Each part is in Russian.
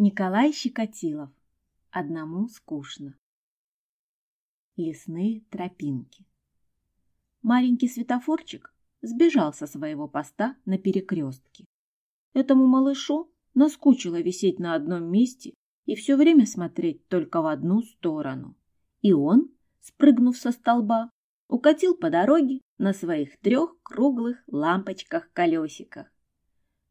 Николай Щекотилов. Одному скучно. Лесные тропинки. Маленький светофорчик сбежал со своего поста на перекрестке. Этому малышу наскучило висеть на одном месте и все время смотреть только в одну сторону. И он, спрыгнув со столба, укатил по дороге на своих трех круглых лампочках-колесиках.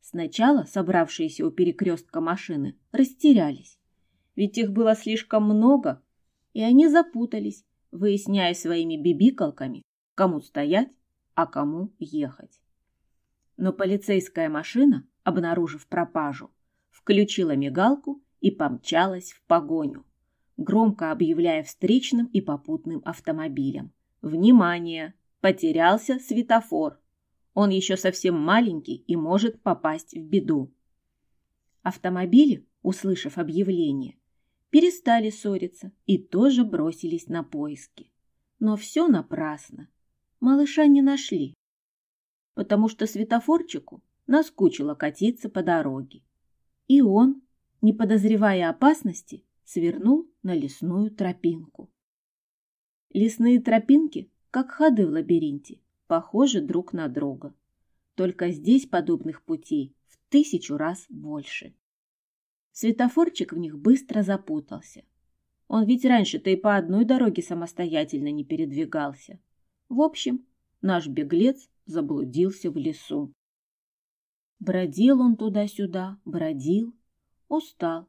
Сначала собравшиеся у перекрестка машины растерялись, ведь их было слишком много, и они запутались, выясняя своими бибикалками, кому стоять, а кому ехать. Но полицейская машина, обнаружив пропажу, включила мигалку и помчалась в погоню, громко объявляя встречным и попутным автомобилям. «Внимание! Потерялся светофор!» Он еще совсем маленький и может попасть в беду. Автомобили, услышав объявление, перестали ссориться и тоже бросились на поиски. Но все напрасно. Малыша не нашли, потому что светофорчику наскучило катиться по дороге. И он, не подозревая опасности, свернул на лесную тропинку. Лесные тропинки, как ходы в лабиринте, похожи друг на друга. Только здесь подобных путей в тысячу раз больше. Светофорчик в них быстро запутался. Он ведь раньше-то и по одной дороге самостоятельно не передвигался. В общем, наш беглец заблудился в лесу. Бродил он туда-сюда, бродил, устал,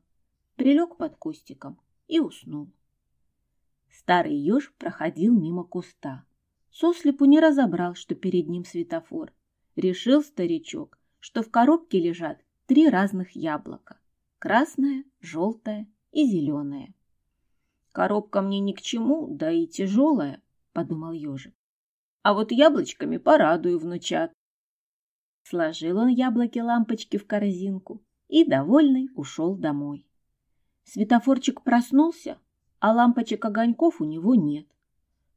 прилег под кустиком и уснул. Старый еж проходил мимо куста. Сослепу не разобрал, что перед ним светофор. Решил старичок, что в коробке лежат три разных яблока. Красное, желтое и зеленое. «Коробка мне ни к чему, да и тяжелая», — подумал ежик. «А вот яблочками порадую внучат». Сложил он яблоки-лампочки в корзинку и, довольный, ушел домой. Светофорчик проснулся, а лампочек-огоньков у него нет.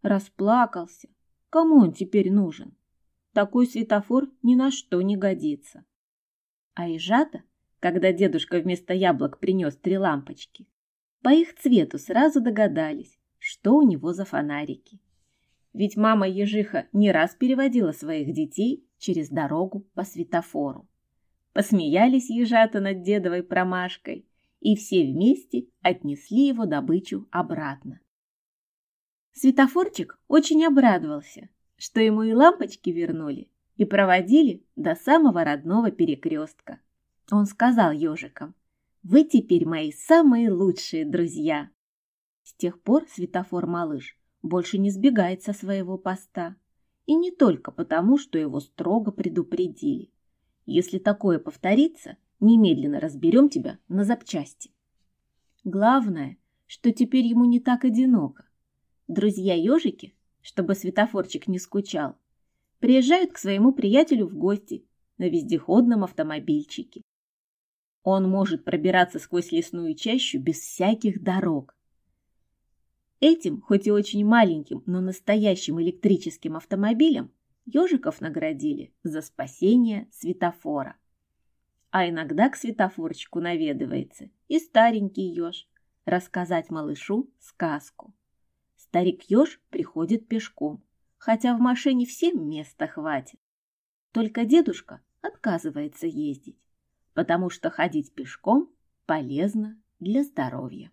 Расплакался, Кому он теперь нужен? Такой светофор ни на что не годится. А ежата, когда дедушка вместо яблок принес три лампочки, по их цвету сразу догадались, что у него за фонарики. Ведь мама ежиха не раз переводила своих детей через дорогу по светофору. Посмеялись ежата над дедовой промашкой, и все вместе отнесли его добычу обратно. Светофорчик очень обрадовался, что ему и лампочки вернули, и проводили до самого родного перекрестка. Он сказал ежикам, «Вы теперь мои самые лучшие друзья». С тех пор светофор-малыш больше не сбегает со своего поста. И не только потому, что его строго предупредили. Если такое повторится, немедленно разберем тебя на запчасти. Главное, что теперь ему не так одиноко. Друзья-ежики, чтобы светофорчик не скучал, приезжают к своему приятелю в гости на вездеходном автомобильчике. Он может пробираться сквозь лесную чащу без всяких дорог. Этим, хоть и очень маленьким, но настоящим электрическим автомобилем, ежиков наградили за спасение светофора. А иногда к светофорчику наведывается и старенький еж рассказать малышу сказку. Старик-еж приходит пешком, хотя в машине всем места хватит. Только дедушка отказывается ездить, потому что ходить пешком полезно для здоровья.